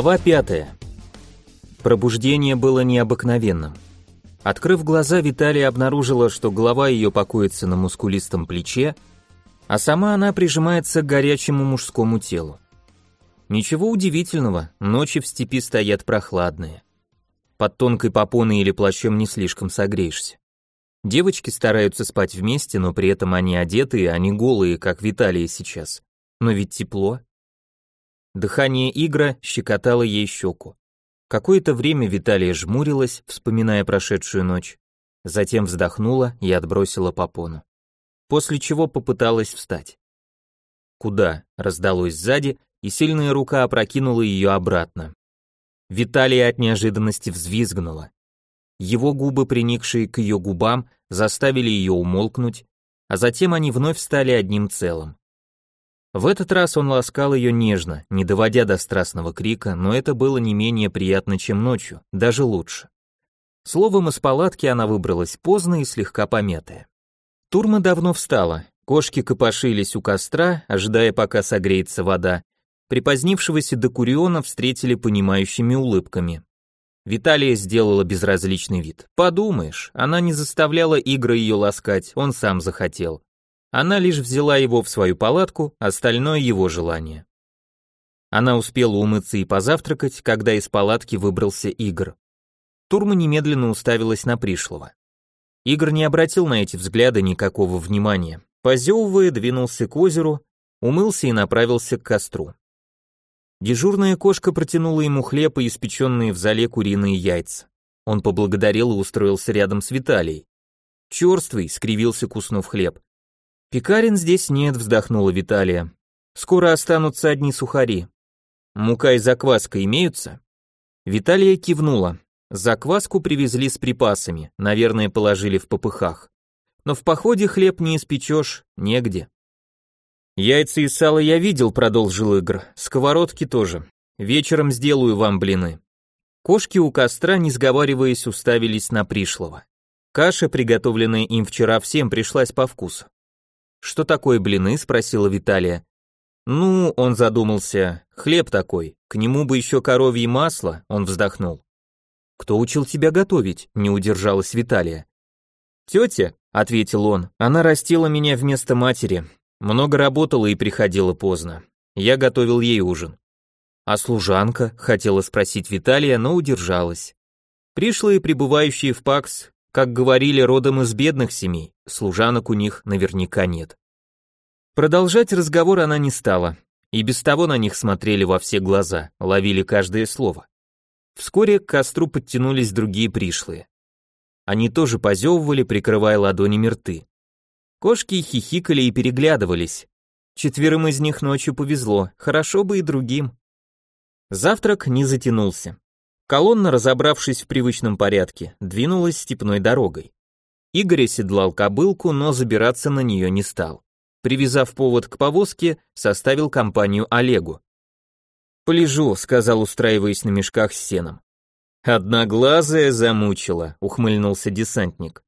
Глава пятая. Пробуждение было необыкновенным. Открыв глаза, Виталия обнаружила, что голова ее покоится на мускулистом плече, а сама она прижимается к горячему мужскому телу. Ничего удивительного, ночи в степи стоят прохладные. Под тонкой попоной или плащом не слишком согреешься. Девочки стараются спать вместе, но при этом они одетые, а не голые, как Виталия сейчас. Но ведь тепло. Дыхание Игра щекотало ей щеку. Какое-то время Виталия жмурилась, вспоминая прошедшую ночь, затем вздохнула и отбросила попону. После чего попыталась встать. «Куда?» — раздалось сзади, и сильная рука опрокинула ее обратно. Виталия от неожиданности взвизгнула. Его губы, приникшие к ее губам, заставили ее умолкнуть, а затем они вновь стали одним целым. В этот раз он ласкал ее нежно, не доводя до страстного крика, но это было не менее приятно, чем ночью, даже лучше. Словом, из палатки она выбралась поздно и слегка помятая. Турма давно встала, кошки копошились у костра, ожидая, пока согреется вода. Припозднившегося Докуриона встретили понимающими улыбками. Виталия сделала безразличный вид. Подумаешь, она не заставляла Игра ее ласкать, он сам захотел. Она лишь взяла его в свою палатку, остальное его желание. Она успела умыться и позавтракать, когда из палатки выбрался Игорь. Турма немедленно уставилась на пришлого. Игорь не обратил на эти взгляды никакого внимания. Позевывая, двинулся к озеру, умылся и направился к костру. Дежурная кошка протянула ему хлеб и испеченные в зале куриные яйца. Он поблагодарил и устроился рядом с Виталией. Черствый, скривился, куснув хлеб. Пекарин здесь нет, вздохнула Виталия. Скоро останутся одни сухари. Мука и закваска имеются? Виталия кивнула. Закваску привезли с припасами, наверное, положили в попыхах. Но в походе хлеб не испечешь, негде. Яйца и сало я видел, продолжил Игр. Сковородки тоже. Вечером сделаю вам блины. Кошки у костра, не сговариваясь, уставились на пришлого. Каша, приготовленная им вчера, всем пришлась по вкусу. «Что такое блины?» – спросила Виталия. «Ну, он задумался, хлеб такой, к нему бы еще коровье масло», – он вздохнул. «Кто учил тебя готовить?» – не удержалась Виталия. «Тетя», – ответил он, – «она растила меня вместо матери, много работала и приходила поздно. Я готовил ей ужин». «А служанка?» – хотела спросить Виталия, но удержалась. Пришлые, пребывающие в ПАКС, как говорили, родом из бедных семей, служанок у них наверняка нет. Продолжать разговор она не стала, и без того на них смотрели во все глаза, ловили каждое слово. Вскоре к костру подтянулись другие пришлые. Они тоже позевывали, прикрывая ладонями рты. Кошки хихикали и переглядывались. Четверым из них ночью повезло, хорошо бы и другим. Завтрак не затянулся. Колонна, разобравшись в привычном порядке, двинулась степной дорогой. Игорь оседлал кобылку, но забираться на нее не стал. Привязав повод к повозке, составил компанию Олегу. «Полежу», — сказал, устраиваясь на мешках с сеном. «Одноглазая замучила», — ухмыльнулся десантник.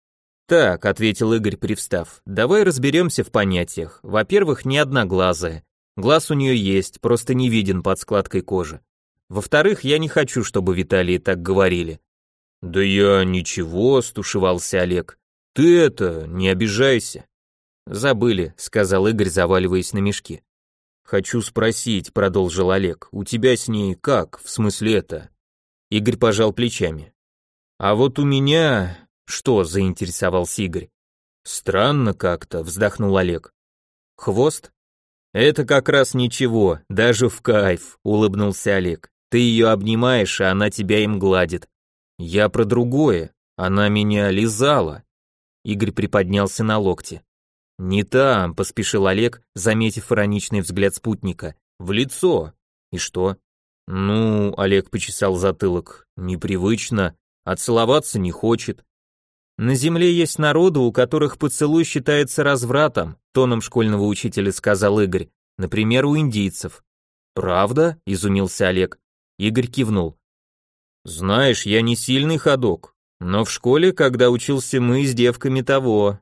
«Так», — ответил Игорь, привстав, — «давай разберемся в понятиях. Во-первых, не одноглазая. Глаз у нее есть, просто не виден под складкой кожи. Во-вторых, я не хочу, чтобы Виталии так говорили. Да я ничего, стушевался Олег. Ты это, не обижайся. Забыли, сказал Игорь, заваливаясь на мешки. Хочу спросить, продолжил Олег. У тебя с ней как? В смысле это? Игорь пожал плечами. А вот у меня что? заинтересовался Игорь. Странно как-то, вздохнул Олег. Хвост? Это как раз ничего, даже в кайф, улыбнулся Олег. Ты ее обнимаешь, а она тебя им гладит. Я про другое. Она меня лизала. Игорь приподнялся на локте. Не там, поспешил Олег, заметив ироничный взгляд спутника. В лицо. И что? Ну, Олег почесал затылок. Непривычно. А целоваться не хочет. На земле есть народы, у которых поцелуй считается развратом, тоном школьного учителя сказал Игорь. Например, у индийцев. Правда? изумился Олег. Игорь кивнул. Знаешь, я не сильный ходок, но в школе, когда учился мы с девками того.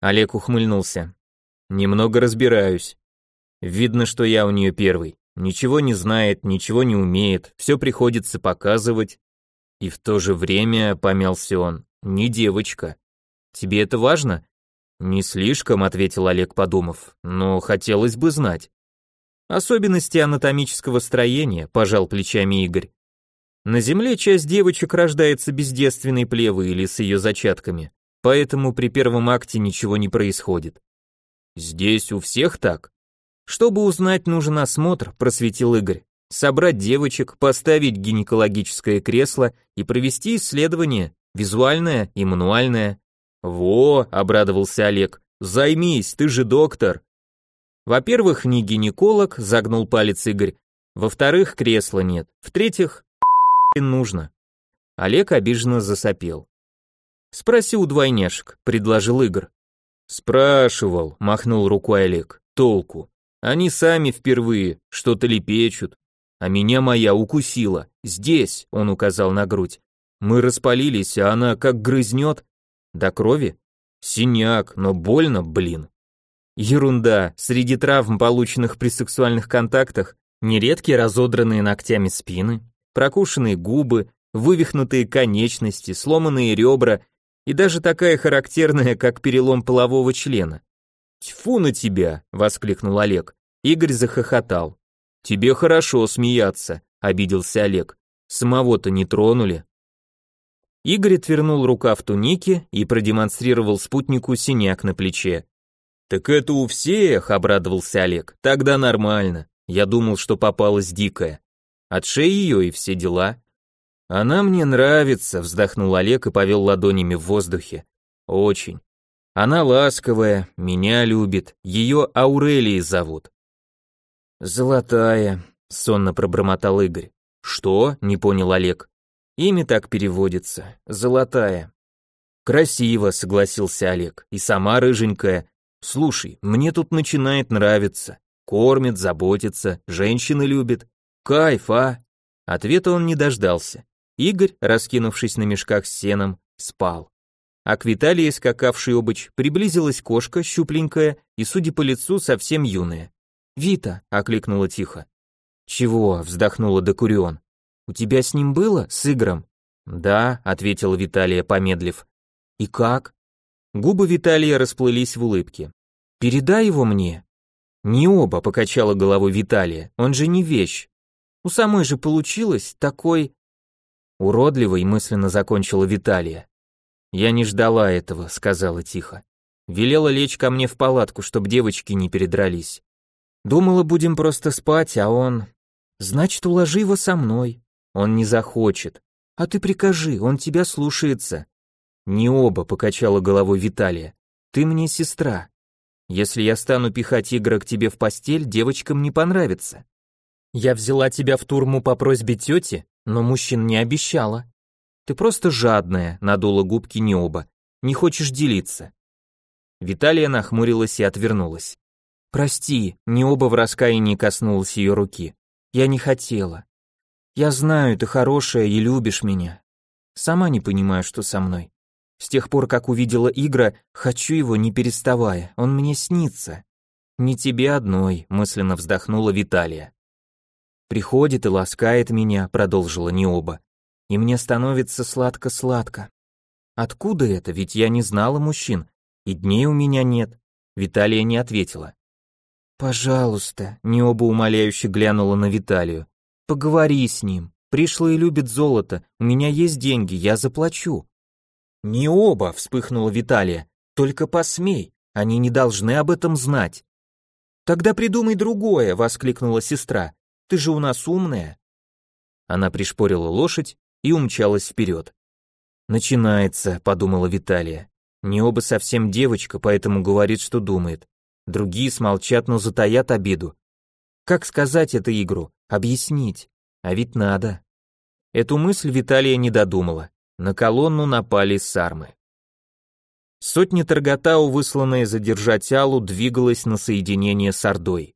Олег ухмыльнулся. Немного разбираюсь. Видно, что я у нее первый. Ничего не знает, ничего не умеет, все приходится показывать. И в то же время, помялся он, не девочка. Тебе это важно? Не слишком, ответил Олег, подумав, но хотелось бы знать. Особенности анатомического строения, пожал плечами Игорь. На Земле часть девочек рождается без девственной плевы или с ее зачатками, поэтому при первом акте ничего не происходит. Здесь у всех так? Чтобы узнать, нужен осмотр, просветил Игорь. Собрать девочек, поставить гинекологическое кресло и провести исследование, визуальное и мануальное. Во, обрадовался Олег. Займись, ты же доктор. Во-первых, не гинеколог, загнул палец Игорь. Во-вторых, кресла нет. В-третьих, нужно. Олег обиженно засопел. Спроси у двойняшек, предложил Игорь. Спрашивал, махнул рукой Олег. Толку. Они сами впервые что-то лепечут. А меня моя укусила. Здесь, он указал на грудь. Мы распалились, а она как грызнет. До крови? Синяк, но больно, блин. Ерунда, среди травм, полученных при сексуальных контактах, нередки разодранные ногтями спины, прокушенные губы, вывихнутые конечности, сломанные ребра и даже такая характерная, как перелом полового члена. «Тьфу на тебя!» — воскликнул Олег. Игорь захохотал. «Тебе хорошо смеяться», — обиделся Олег. «Самого-то не тронули». Игорь отвернул рукав туники и продемонстрировал спутнику синяк на плече. «Так это у всех», — обрадовался Олег. «Тогда нормально. Я думал, что попалась дикая. От шеи ее и все дела». «Она мне нравится», — вздохнул Олег и повел ладонями в воздухе. «Очень. Она ласковая, меня любит, ее Аурелией зовут. Золотая, сонно пробормотал Игорь. Что? не понял Олег. Имя так переводится. Золотая. Красиво, согласился Олег. И сама рыженькая. Слушай, мне тут начинает нравиться. Кормит, заботится, женщины любит. Кайф, а? Ответа он не дождался. Игорь, раскинувшись на мешках с сеном, спал а к Виталии, скакавшей обыч, приблизилась кошка, щупленькая и, судя по лицу, совсем юная. «Вита!» — окликнула тихо. «Чего?» — вздохнула Декурион. «У тебя с ним было? С Игром?» «Да», — ответила Виталия, помедлив. «И как?» Губы Виталия расплылись в улыбке. «Передай его мне». «Не оба», — покачала головой Виталия, «он же не вещь. У самой же получилось такой...» Уродливый мысленно закончила Виталия. «Я не ждала этого», — сказала тихо. Велела лечь ко мне в палатку, чтобы девочки не передрались. Думала, будем просто спать, а он... Значит, уложи его со мной. Он не захочет. А ты прикажи, он тебя слушается. Не оба, покачала головой Виталия. Ты мне сестра. Если я стану пихать Игоря к тебе в постель, девочкам не понравится. Я взяла тебя в турму по просьбе тети, но мужчин не обещала. Ты просто жадная, надула губки не оба. Не хочешь делиться. Виталия нахмурилась и отвернулась. Прости, не оба в раскаянии коснулась ее руки. Я не хотела. Я знаю, ты хорошая и любишь меня. Сама не понимаю, что со мной. С тех пор, как увидела Игра, хочу его не переставая. Он мне снится. Не тебе одной, мысленно вздохнула Виталия. Приходит и ласкает меня, продолжила Необа и мне становится сладко-сладко. Откуда это? Ведь я не знала мужчин, и дней у меня нет. Виталия не ответила. Пожалуйста, не оба умоляюще глянула на Виталию. Поговори с ним. Пришлый любит золото. У меня есть деньги, я заплачу. Не оба, вспыхнула Виталия. Только посмей, они не должны об этом знать. Тогда придумай другое, воскликнула сестра. Ты же у нас умная. Она пришпорила лошадь и умчалась вперед. «Начинается», — подумала Виталия. «Не оба совсем девочка, поэтому говорит, что думает. Другие смолчат, но затаят обиду. Как сказать это игру? Объяснить? А ведь надо». Эту мысль Виталия не додумала. На колонну напали сармы. Сотня Таргатау, высланная задержать Алу, двигалась на соединение с Ордой.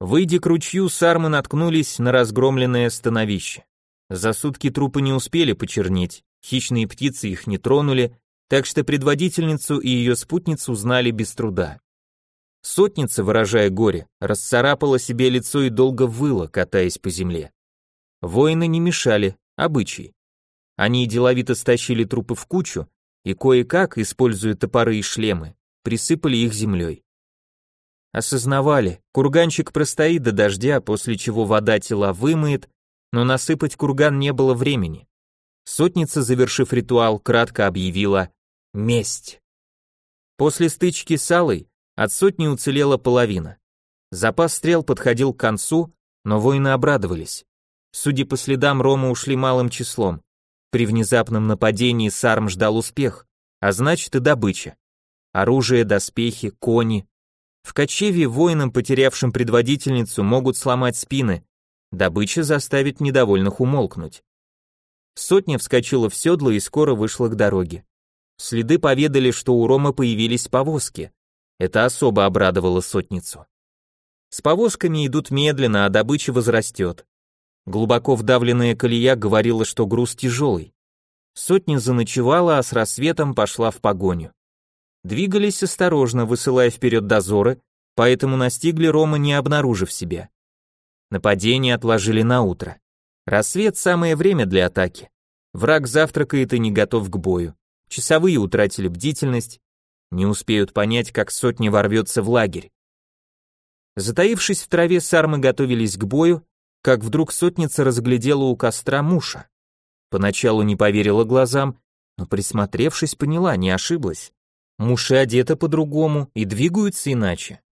Выйдя к ручью, сармы наткнулись на разгромленное становище. За сутки трупы не успели почернеть, хищные птицы их не тронули, так что предводительницу и ее спутницу узнали без труда. Сотница, выражая горе, расцарапала себе лицо и долго выла, катаясь по земле. Воины не мешали, обычай. Они деловито стащили трупы в кучу и кое-как, используя топоры и шлемы, присыпали их землей. Осознавали, курганчик простоит до дождя, после чего вода тела вымыет, но насыпать курган не было времени. Сотница, завершив ритуал, кратко объявила «Месть». После стычки с Алой от сотни уцелела половина. Запас стрел подходил к концу, но воины обрадовались. Судя по следам, Рома ушли малым числом. При внезапном нападении Сарм ждал успех, а значит и добыча. Оружие, доспехи, кони. В кочевье воинам, потерявшим предводительницу, могут сломать спины. Добыча заставит недовольных умолкнуть. Сотня вскочила в седло и скоро вышла к дороге. Следы поведали, что у Рома появились повозки. Это особо обрадовало сотницу. С повозками идут медленно, а добыча возрастет. Глубоко вдавленная колея говорила, что груз тяжелый. Сотня заночевала, а с рассветом пошла в погоню. Двигались осторожно, высылая вперед дозоры, поэтому настигли Рома, не обнаружив себя. Нападение отложили на утро. Рассвет – самое время для атаки. Враг завтракает и не готов к бою. Часовые утратили бдительность, не успеют понять, как сотня ворвется в лагерь. Затаившись в траве, сармы готовились к бою, как вдруг сотница разглядела у костра муша. Поначалу не поверила глазам, но присмотревшись, поняла, не ошиблась. Муши одеты по-другому и двигаются иначе.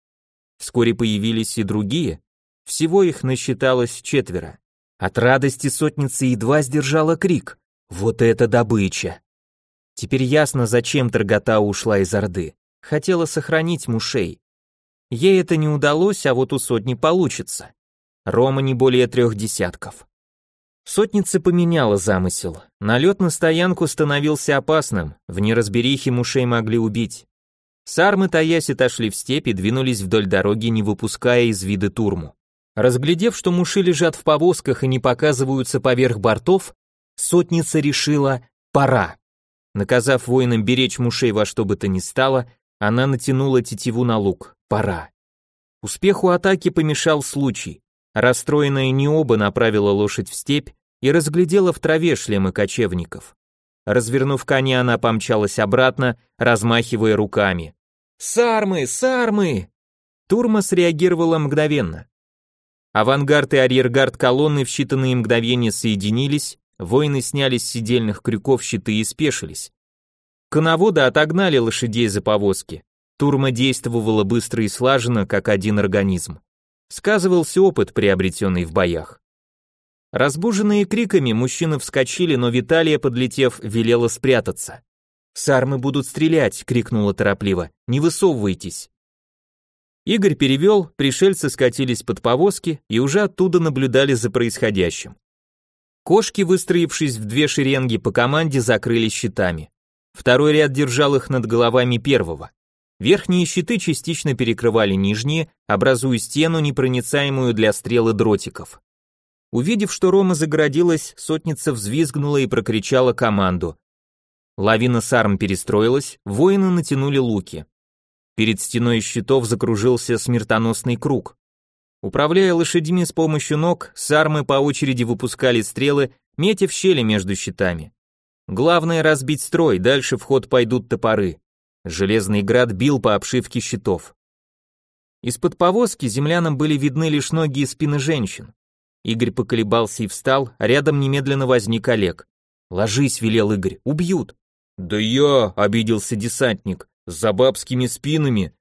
Вскоре появились и другие, всего их насчиталось четверо. От радости сотница едва сдержала крик. «Вот это добыча!» Теперь ясно, зачем Таргата ушла из Орды. Хотела сохранить мушей. Ей это не удалось, а вот у сотни получится. Рома не более трех десятков. Сотница поменяла замысел. Налет на стоянку становился опасным, в неразберихе мушей могли убить. Сармы, таясь, отошли в степь и двинулись вдоль дороги, не выпуская из вида турму. Разглядев, что муши лежат в повозках и не показываются поверх бортов, сотница решила «пора». Наказав воинам беречь мушей во что бы то ни стало, она натянула тетиву на лук. Пора. Успеху атаки помешал случай. Расстроенная Необа направила лошадь в степь и разглядела в траве шлемы кочевников. Развернув коня, она помчалась обратно, размахивая руками. «Сармы! Сармы!» Турма среагировала мгновенно. Авангард и арьергард колонны в считанные мгновения соединились, Воины сняли с сидельных крюков щиты и спешились. Коноводы отогнали лошадей за повозки. Турма действовала быстро и слаженно, как один организм. Сказывался опыт, приобретенный в боях. Разбуженные криками, мужчины вскочили, но Виталия, подлетев, велела спрятаться. «Сармы будут стрелять!» — крикнула торопливо. «Не высовывайтесь!» Игорь перевел, пришельцы скатились под повозки и уже оттуда наблюдали за происходящим. Кошки, выстроившись в две шеренги по команде, закрылись щитами. Второй ряд держал их над головами первого. Верхние щиты частично перекрывали нижние, образуя стену, непроницаемую для стрелы дротиков. Увидев, что Рома загородилась, сотница взвизгнула и прокричала команду. Лавина сарм перестроилась, воины натянули луки. Перед стеной щитов закружился смертоносный круг. Управляя лошадьми с помощью ног, сармы по очереди выпускали стрелы, метя в щели между щитами. Главное разбить строй, дальше в ход пойдут топоры. Железный град бил по обшивке щитов. Из-под повозки землянам были видны лишь ноги и спины женщин. Игорь поколебался и встал, а рядом немедленно возник Олег. «Ложись», — велел Игорь, — «убьют». «Да я», — обиделся десантник, — «за бабскими спинами».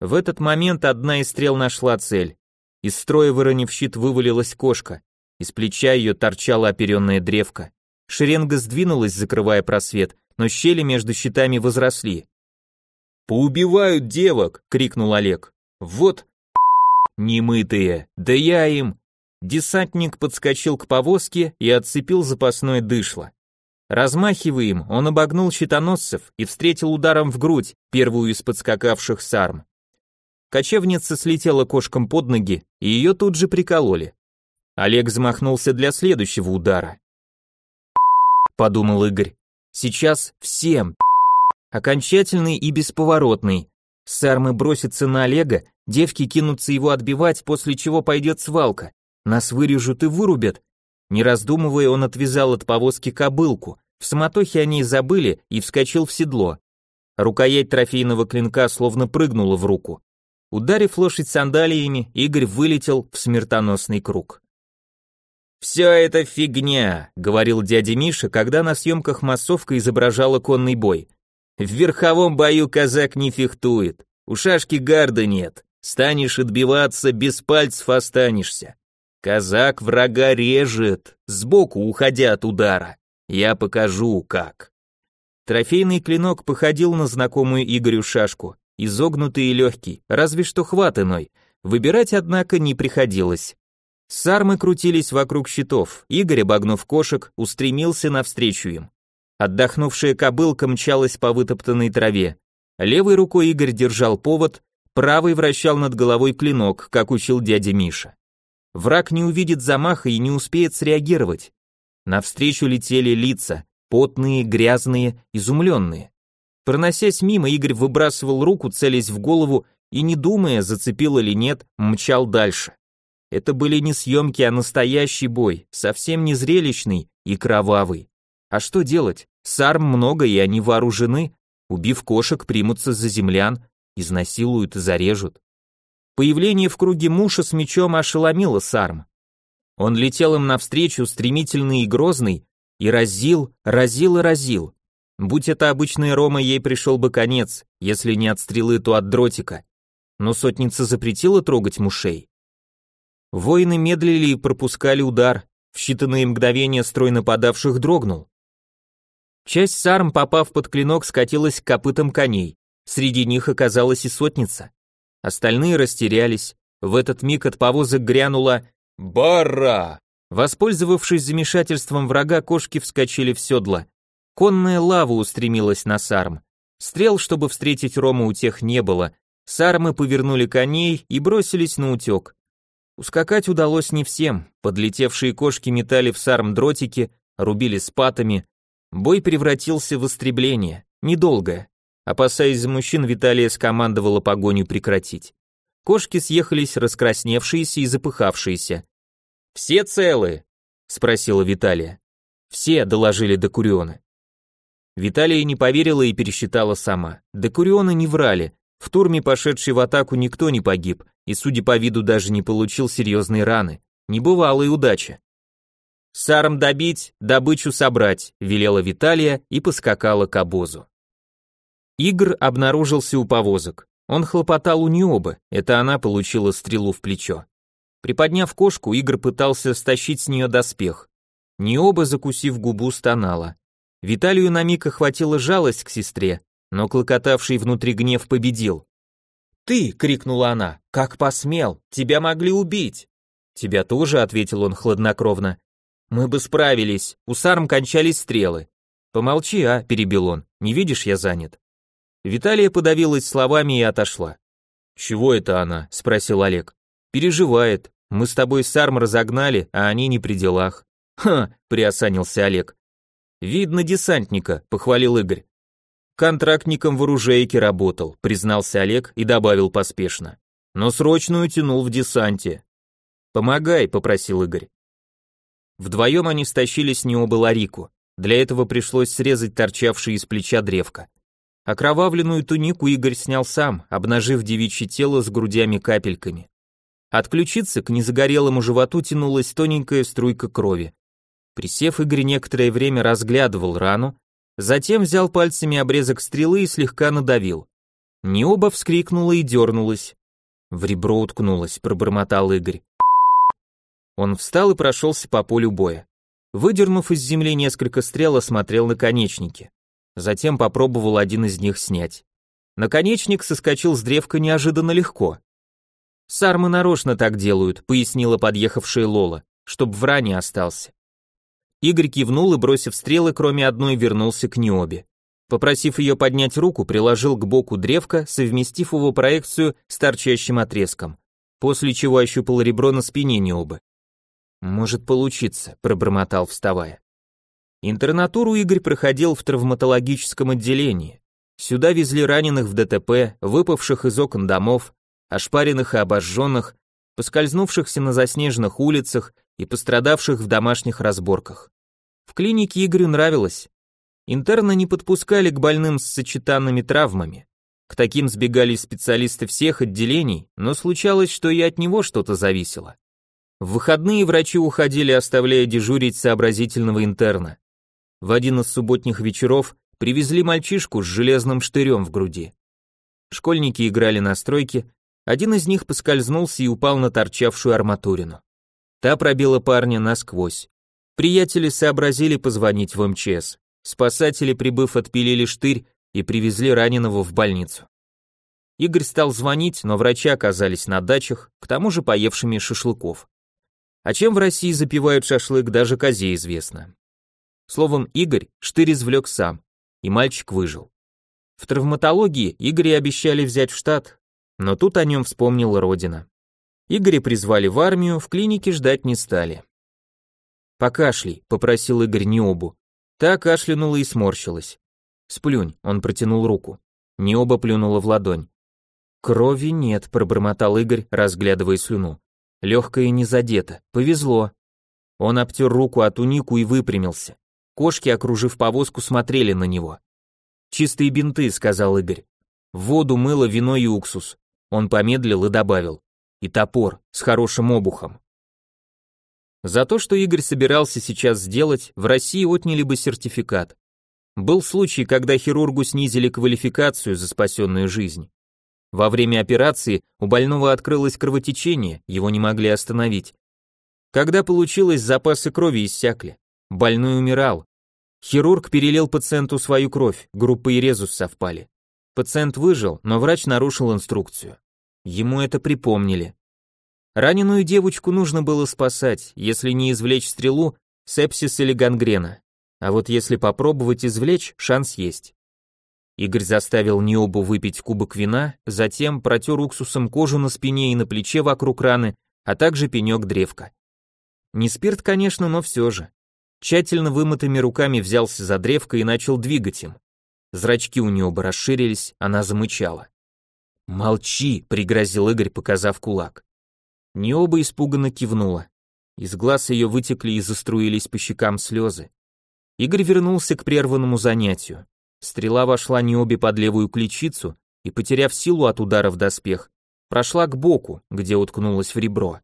В этот момент одна из стрел нашла цель. Из строя, выронив щит, вывалилась кошка. Из плеча ее торчала оперенная древка. Шеренга сдвинулась, закрывая просвет, но щели между щитами возросли. «Поубивают девок!» — крикнул Олег. «Вот немытые! Да я им!» Десантник подскочил к повозке и отцепил запасное дышло. Размахивая им, он обогнул щитоносцев и встретил ударом в грудь первую из подскакавших сарм. Кочевница слетела кошкам под ноги, и ее тут же прикололи. Олег замахнулся для следующего удара. Подумал Игорь. Сейчас всем. Окончательный и бесповоротный. Сармы бросятся на Олега, девки кинутся его отбивать, после чего пойдет свалка. Нас вырежут и вырубят. Не раздумывая, он отвязал от повозки кобылку. В самотохе они забыли и вскочил в седло. Рукоять трофейного клинка словно прыгнула в руку. Ударив лошадь сандалиями, Игорь вылетел в смертоносный круг. «Все это фигня», — говорил дядя Миша, когда на съемках массовка изображала конный бой. «В верховом бою казак не фехтует, у шашки гарда нет, станешь отбиваться, без пальцев останешься. Казак врага режет, сбоку уходя от удара. Я покажу, как». Трофейный клинок походил на знакомую Игорю шашку, изогнутый и легкий, разве что хват иной. Выбирать, однако, не приходилось. Сармы крутились вокруг щитов, Игорь, обогнув кошек, устремился навстречу им. Отдохнувшая кобылка мчалась по вытоптанной траве. Левой рукой Игорь держал повод, правой вращал над головой клинок, как учил дядя Миша. Враг не увидит замаха и не успеет среагировать. Навстречу летели лица, потные, грязные, изумленные. Проносясь мимо, Игорь выбрасывал руку, целясь в голову, и, не думая, зацепил или нет, мчал дальше. Это были не съемки, а настоящий бой, совсем не зрелищный и кровавый. А что делать? Сарм много, и они вооружены. Убив кошек, примутся за землян, изнасилуют и зарежут. Появление в круге муша с мечом ошеломило Сарм. Он летел им навстречу, стремительный и грозный, и разил, разил и разил. Будь это обычная Рома, ей пришел бы конец, если не от стрелы, то от дротика. Но сотница запретила трогать мушей. Воины медлили и пропускали удар. В считанные мгновения строй нападавших дрогнул. Часть сарм, попав под клинок, скатилась к копытам коней. Среди них оказалась и сотница. Остальные растерялись. В этот миг от повозок грянула «Бара!». Воспользовавшись замешательством врага, кошки вскочили в седла. Конная лава устремилась на сарм. Стрел, чтобы встретить Рому, у тех не было. Сармы повернули коней и бросились на утек. Ускакать удалось не всем, подлетевшие кошки метали в сарм дротики, рубили спатами. Бой превратился в истребление, недолгое. Опасаясь за мужчин, Виталия скомандовала погоню прекратить. Кошки съехались раскрасневшиеся и запыхавшиеся. «Все целы?» — спросила Виталия. «Все», — доложили Докурионы. Виталия не поверила и пересчитала сама. Докурионы не врали. В турме, пошедшей в атаку, никто не погиб, и, судя по виду, даже не получил серьезные раны. Небывалая удача. «Саром добить, добычу собрать», — велела Виталия и поскакала к обозу. Игр обнаружился у повозок. Он хлопотал у Необы, это она получила стрелу в плечо. Приподняв кошку, Игр пытался стащить с нее доспех. Необа, закусив губу, стонала. Виталию на миг охватила жалость к сестре, но клокотавший внутри гнев победил. «Ты!» — крикнула она. «Как посмел! Тебя могли убить!» «Тебя тоже», — ответил он хладнокровно. «Мы бы справились, у сарм кончались стрелы». «Помолчи, а», — перебил он, — «не видишь, я занят». Виталия подавилась словами и отошла. «Чего это она?» — спросил Олег. «Переживает. Мы с тобой сарм разогнали, а они не при делах». «Ха!» — приосанился Олег. «Видно десантника», — похвалил Игорь. Контрактником в оружейке работал, признался Олег и добавил поспешно. Но срочную тянул в десанте. Помогай, попросил Игорь. Вдвоем они стащили с него баларику. Для этого пришлось срезать торчавшее из плеча древко. Окровавленную тунику Игорь снял сам, обнажив девичье тело с грудями-капельками. От ключицы к незагорелому животу тянулась тоненькая струйка крови. Присев, Игорь некоторое время разглядывал рану, Затем взял пальцами обрезок стрелы и слегка надавил. Необа вскрикнула и дернулась. В ребро уткнулась, пробормотал Игорь. Он встал и прошелся по полю боя. Выдернув из земли несколько стрел, осмотрел наконечники. Затем попробовал один из них снять. Наконечник соскочил с древка неожиданно легко. «Сармы нарочно так делают», — пояснила подъехавшая Лола, «чтоб в ране остался». Игорь кивнул и, бросив стрелы, кроме одной, вернулся к Необе. Попросив ее поднять руку, приложил к боку древка, совместив его проекцию с торчащим отрезком, после чего ощупал ребро на спине Необы. «Может получиться», — пробормотал, вставая. Интернатуру Игорь проходил в травматологическом отделении. Сюда везли раненых в ДТП, выпавших из окон домов, ошпаренных и обожженных, поскользнувшихся на заснеженных улицах и пострадавших в домашних разборках. В клинике Игорю нравилось. Интерны не подпускали к больным с сочетанными травмами. К таким сбегались специалисты всех отделений, но случалось, что и от него что-то зависело. В выходные врачи уходили, оставляя дежурить сообразительного интерна. В один из субботних вечеров привезли мальчишку с железным штырем в груди. Школьники играли на стройке, один из них поскользнулся и упал на торчавшую арматурину. Та пробила парня насквозь. Приятели сообразили позвонить в МЧС. Спасатели, прибыв, отпилили штырь и привезли раненого в больницу. Игорь стал звонить, но врачи оказались на дачах, к тому же поевшими шашлыков. А чем в России запивают шашлык, даже козе известно. Словом, Игорь штырь извлек сам, и мальчик выжил. В травматологии Игоря обещали взять в штат, но тут о нем вспомнила родина. Игоря призвали в армию, в клинике ждать не стали. «Покашляй», — попросил Игорь Необу. Та кашлянула и сморщилась. «Сплюнь», — он протянул руку. Необа плюнула в ладонь. «Крови нет», — пробормотал Игорь, разглядывая слюну. Легкая не задета, повезло. Он обтер руку от унику и выпрямился. Кошки, окружив повозку, смотрели на него. «Чистые бинты», — сказал Игорь. «В воду, мыло, вино и уксус». Он помедлил и добавил. «И топор, с хорошим обухом». За то, что Игорь собирался сейчас сделать, в России отняли бы сертификат. Был случай, когда хирургу снизили квалификацию за спасенную жизнь. Во время операции у больного открылось кровотечение, его не могли остановить. Когда получилось, запасы крови иссякли. Больной умирал. Хирург перелил пациенту свою кровь, группа и резус совпали. Пациент выжил, но врач нарушил инструкцию. Ему это припомнили. Раненую девочку нужно было спасать, если не извлечь стрелу, сепсис или гангрена. А вот если попробовать извлечь, шанс есть. Игорь заставил Необу выпить кубок вина, затем протер уксусом кожу на спине и на плече вокруг раны, а также пенек древка. Не спирт, конечно, но все же. Тщательно вымытыми руками взялся за древко и начал двигать им. Зрачки у Необа расширились, она замычала. «Молчи», — пригрозил Игорь, показав кулак. Необа испуганно кивнула. Из глаз ее вытекли и заструились по щекам слезы. Игорь вернулся к прерванному занятию. Стрела вошла Необе под левую ключицу и, потеряв силу от удара в доспех, прошла к боку, где уткнулась в ребро.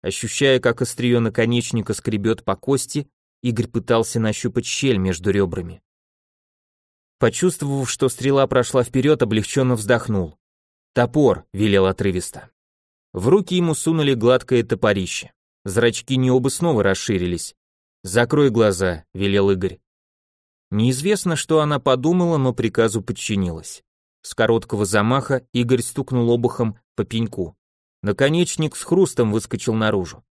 Ощущая, как острие наконечника скребет по кости, Игорь пытался нащупать щель между ребрами. Почувствовав, что стрела прошла вперед, облегченно вздохнул. «Топор», — велел отрывисто. В руки ему сунули гладкое топорище. Зрачки не оба снова расширились. «Закрой глаза», — велел Игорь. Неизвестно, что она подумала, но приказу подчинилась. С короткого замаха Игорь стукнул обухом по пеньку. Наконечник с хрустом выскочил наружу.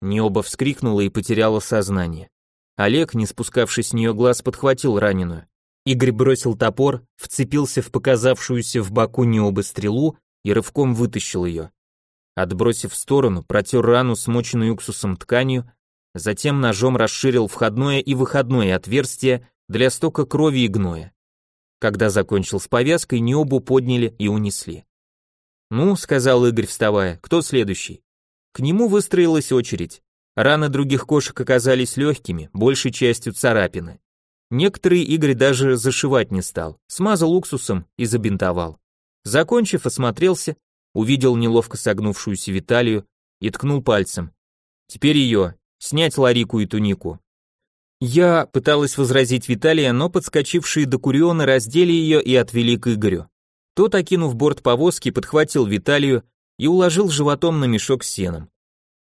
Необа вскрикнула и потеряла сознание. Олег, не спускавший с нее глаз, подхватил раненую. Игорь бросил топор, вцепился в показавшуюся в боку Необы стрелу и рывком вытащил ее. Отбросив в сторону, протер рану, смоченную уксусом тканью, затем ножом расширил входное и выходное отверстие для стока крови и гноя. Когда закончил с повязкой, Необу подняли и унесли. «Ну», — сказал Игорь, вставая, — «кто следующий?» К нему выстроилась очередь. Раны других кошек оказались легкими, большей частью царапины. Некоторые Игорь даже зашивать не стал, смазал уксусом и забинтовал. Закончив, осмотрелся увидел неловко согнувшуюся Виталию и ткнул пальцем. Теперь ее, снять Ларику и тунику. Я пыталась возразить Виталия, но подскочившие до Куриона раздели ее и отвели к Игорю. Тот, окинув борт повозки, подхватил Виталию и уложил животом на мешок с сеном.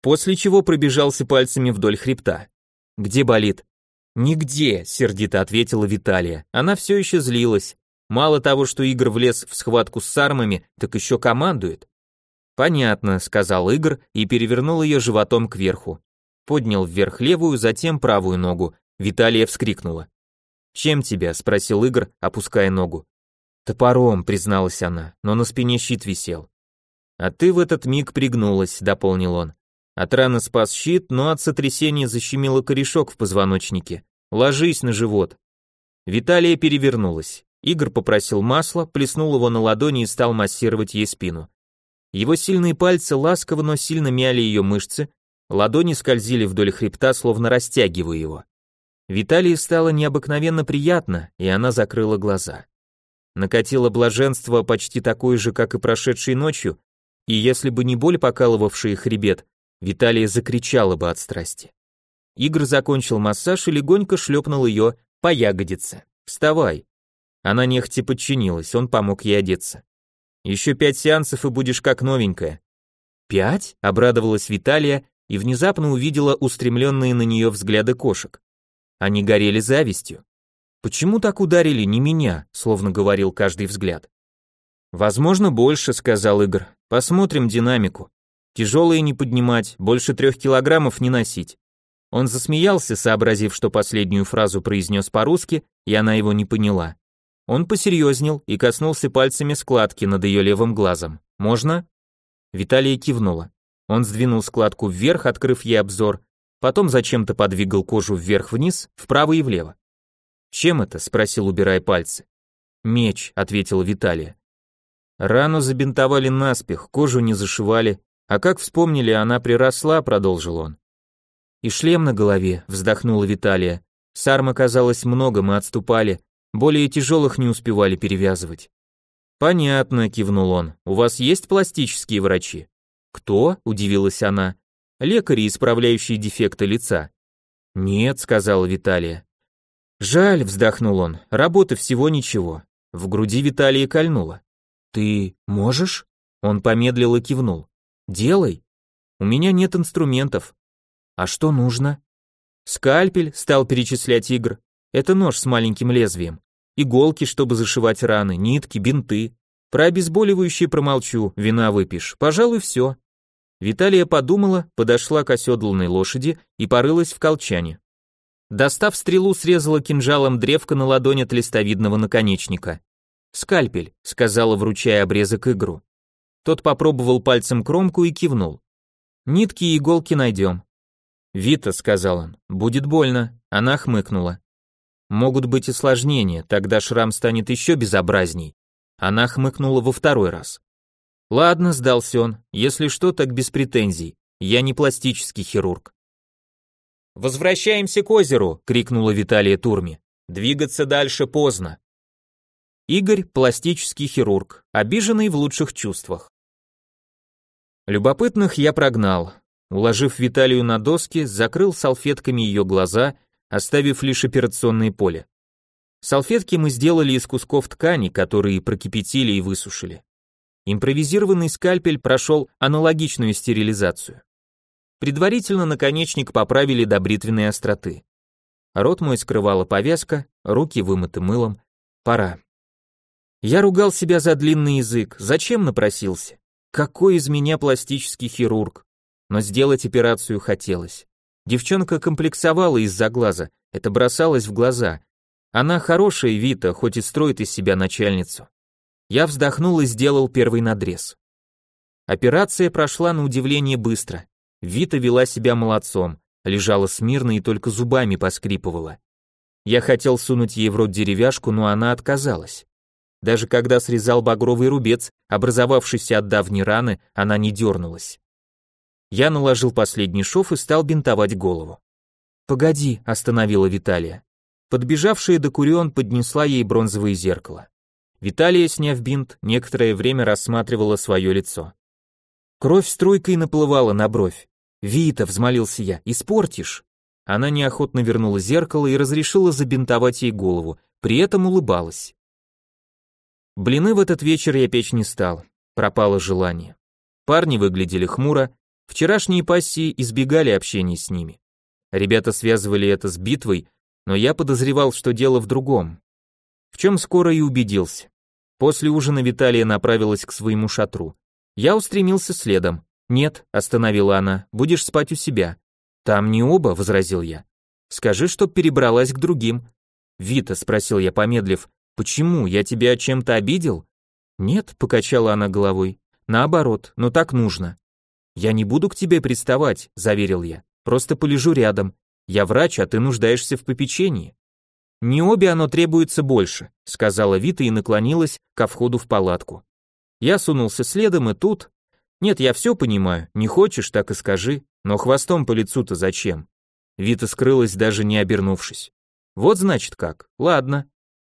После чего пробежался пальцами вдоль хребта. «Где болит?» «Нигде», — сердито ответила Виталия. Она все еще злилась. Мало того, что Игорь влез в схватку с сармами, так еще командует. Понятно, сказал Игорь и перевернул ее животом кверху. Поднял вверх левую, затем правую ногу. Виталия вскрикнула. «Чем тебя?» – спросил Игорь, опуская ногу. «Топором», – призналась она, но на спине щит висел. «А ты в этот миг пригнулась», – дополнил он. От раны спас щит, но от сотрясения защемило корешок в позвоночнике. Ложись на живот. Виталия перевернулась. Игорь попросил масла, плеснул его на ладони и стал массировать ей спину. Его сильные пальцы ласково, но сильно мяли ее мышцы, ладони скользили вдоль хребта, словно растягивая его. Виталии стало необыкновенно приятно, и она закрыла глаза. Накатило блаженство почти такое же, как и прошедшей ночью, и если бы не боль, покалывавшая хребет, Виталия закричала бы от страсти. Игорь закончил массаж и легонько шлепнул ее по ягодице. «Вставай». Она нехотя подчинилась, он помог ей одеться. «Еще пять сеансов и будешь как новенькая». «Пять?» — обрадовалась Виталия и внезапно увидела устремленные на нее взгляды кошек. Они горели завистью. «Почему так ударили не меня?» — словно говорил каждый взгляд. «Возможно, больше», — сказал Игорь. «Посмотрим динамику. Тяжелые не поднимать, больше трех килограммов не носить». Он засмеялся, сообразив, что последнюю фразу произнес по-русски, и она его не поняла. Он посерьезнел и коснулся пальцами складки над ее левым глазом. «Можно?» Виталия кивнула. Он сдвинул складку вверх, открыв ей обзор, потом зачем-то подвигал кожу вверх-вниз, вправо и влево. «Чем это?» — спросил, убирая пальцы. «Меч», — ответила Виталия. Рану забинтовали наспех, кожу не зашивали, а как вспомнили, она приросла, продолжил он. И шлем на голове, вздохнула Виталия. Сарм оказалось много, мы отступали, более тяжелых не успевали перевязывать. Понятно, кивнул он. У вас есть пластические врачи? Кто? удивилась она. Лекари, исправляющие дефекты лица. Нет, сказала Виталия. Жаль, вздохнул он. Работы всего ничего. В груди Виталия кольнуло. Ты можешь? Он помедлил и кивнул. Делай. У меня нет инструментов. А что нужно? Скальпель, стал перечислять Игр. Это нож с маленьким лезвием. Иголки, чтобы зашивать раны, нитки, бинты. Про обезболивающие промолчу, вина выпьешь. Пожалуй, все. Виталия подумала, подошла к оседланной лошади и порылась в колчане. Достав стрелу, срезала кинжалом древко на ладонь от листовидного наконечника. «Скальпель», — сказала, вручая обрезок игру. Тот попробовал пальцем кромку и кивнул. «Нитки и иголки найдем». «Вита», — сказал он, — «будет больно». Она хмыкнула. «Могут быть осложнения, тогда шрам станет еще безобразней». Она хмыкнула во второй раз. Ладно, сдался он, если что, так без претензий. Я не пластический хирург. «Возвращаемся к озеру!» — крикнула Виталия Турми. «Двигаться дальше поздно». Игорь – пластический хирург, обиженный в лучших чувствах. Любопытных я прогнал. Уложив Виталию на доски, закрыл салфетками ее глаза, оставив лишь операционное поле. Салфетки мы сделали из кусков ткани, которые прокипятили и высушили. Импровизированный скальпель прошел аналогичную стерилизацию. Предварительно наконечник поправили до бритвенной остроты. Рот мой скрывала повязка, руки вымыты мылом. Пора. Я ругал себя за длинный язык, зачем напросился? Какой из меня пластический хирург? Но сделать операцию хотелось. Девчонка комплексовала из-за глаза, это бросалось в глаза. Она хорошая Вита, хоть и строит из себя начальницу. Я вздохнул и сделал первый надрез. Операция прошла на удивление быстро. Вита вела себя молодцом, лежала смирно и только зубами поскрипывала. Я хотел сунуть ей в рот деревяшку, но она отказалась. Даже когда срезал багровый рубец, образовавшийся от давней раны, она не дернулась. Я наложил последний шов и стал бинтовать голову. «Погоди», — остановила Виталия. Подбежавшая до Курион поднесла ей бронзовое зеркало. Виталия, сняв бинт, некоторое время рассматривала свое лицо. Кровь струйкой наплывала на бровь. «Вита», — взмолился я, — «испортишь». Она неохотно вернула зеркало и разрешила забинтовать ей голову, при этом улыбалась. Блины в этот вечер я печь не стал, пропало желание. Парни выглядели хмуро, вчерашние пассии избегали общения с ними. Ребята связывали это с битвой, но я подозревал, что дело в другом. В чем скоро и убедился. После ужина Виталия направилась к своему шатру. Я устремился следом. «Нет», — остановила она, — «будешь спать у себя». «Там не оба», — возразил я. «Скажи, чтоб перебралась к другим». «Вита», — спросил я, помедлив, Почему? Я тебя чем-то обидел? Нет, покачала она головой. Наоборот, но так нужно. Я не буду к тебе приставать, заверил я. Просто полежу рядом. Я врач, а ты нуждаешься в попечении. Не обе оно требуется больше, сказала Вита и наклонилась ко входу в палатку. Я сунулся следом и тут... Нет, я все понимаю, не хочешь, так и скажи, но хвостом по лицу-то зачем? Вита скрылась, даже не обернувшись. Вот значит как, ладно.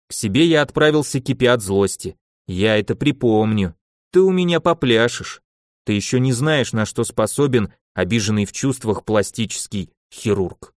К себе я отправился кипя от злости. Я это припомню. Ты у меня попляшешь. Ты еще не знаешь, на что способен обиженный в чувствах пластический хирург.